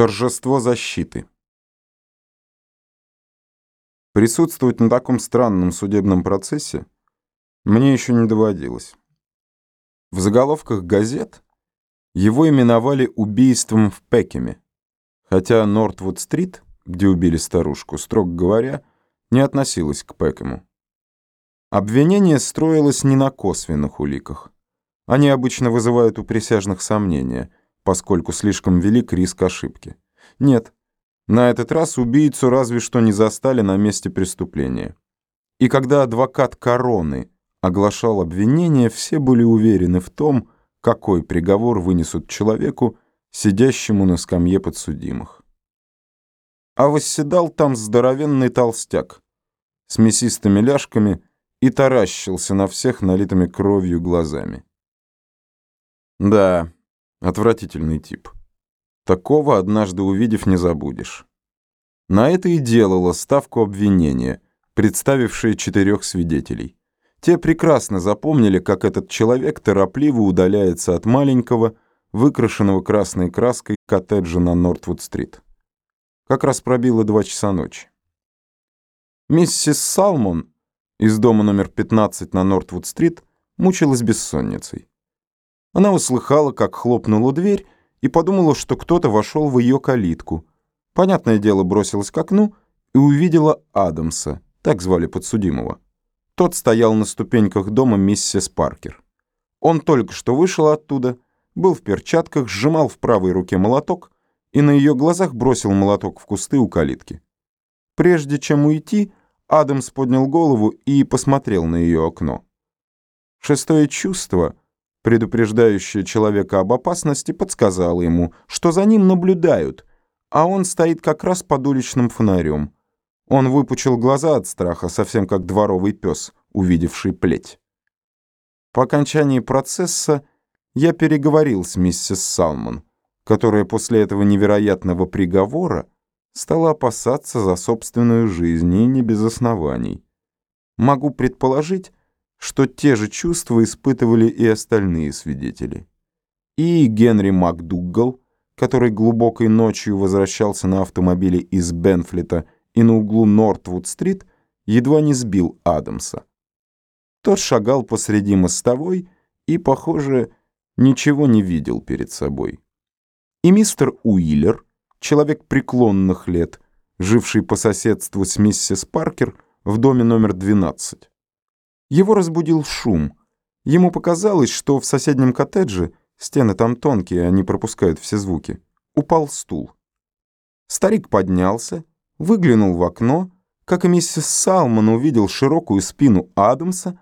Торжество защиты. Присутствовать на таком странном судебном процессе мне еще не доводилось. В заголовках газет его именовали убийством в Пекеме, хотя Нортвуд-стрит, где убили старушку, строго говоря, не относилась к Пекему. Обвинение строилось не на косвенных уликах. Они обычно вызывают у присяжных сомнения – поскольку слишком велик риск ошибки. Нет, на этот раз убийцу разве что не застали на месте преступления. И когда адвокат короны оглашал обвинение, все были уверены в том, какой приговор вынесут человеку, сидящему на скамье подсудимых. А восседал там здоровенный толстяк с мясистыми ляжками и таращился на всех налитыми кровью глазами. Да, Отвратительный тип. Такого однажды увидев не забудешь. На это и делала ставку обвинения, представившие четырех свидетелей. Те прекрасно запомнили, как этот человек торопливо удаляется от маленького, выкрашенного красной краской коттеджа на Нортвуд-стрит. Как раз пробило два часа ночи. Миссис Салмон из дома номер 15 на Нортвуд-стрит мучилась бессонницей. Она услыхала, как хлопнула дверь, и подумала, что кто-то вошел в ее калитку. Понятное дело, бросилась к окну и увидела Адамса, так звали подсудимого. Тот стоял на ступеньках дома миссис Паркер. Он только что вышел оттуда, был в перчатках, сжимал в правой руке молоток и на ее глазах бросил молоток в кусты у калитки. Прежде чем уйти, Адамс поднял голову и посмотрел на ее окно. Шестое чувство — предупреждающая человека об опасности, подсказала ему, что за ним наблюдают, а он стоит как раз под уличным фонарем. Он выпучил глаза от страха, совсем как дворовый пес, увидевший плеть. По окончании процесса я переговорил с миссис Салмон, которая после этого невероятного приговора стала опасаться за собственную жизнь и не без оснований. Могу предположить, что те же чувства испытывали и остальные свидетели. И Генри МакДугал, который глубокой ночью возвращался на автомобиле из Бенфлета и на углу Нортвуд-стрит, едва не сбил Адамса. Тот шагал посреди мостовой и, похоже, ничего не видел перед собой. И мистер Уиллер, человек преклонных лет, живший по соседству с миссис Паркер в доме номер 12. Его разбудил шум. Ему показалось, что в соседнем коттедже, стены там тонкие, они пропускают все звуки, упал стул. Старик поднялся, выглянул в окно, как и миссис Салман увидел широкую спину Адамса,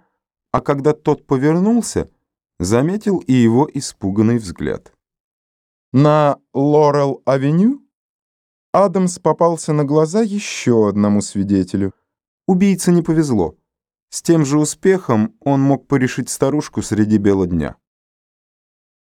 а когда тот повернулся, заметил и его испуганный взгляд. На Лорел-авеню Адамс попался на глаза еще одному свидетелю. Убийце не повезло. С тем же успехом он мог порешить старушку среди бела дня.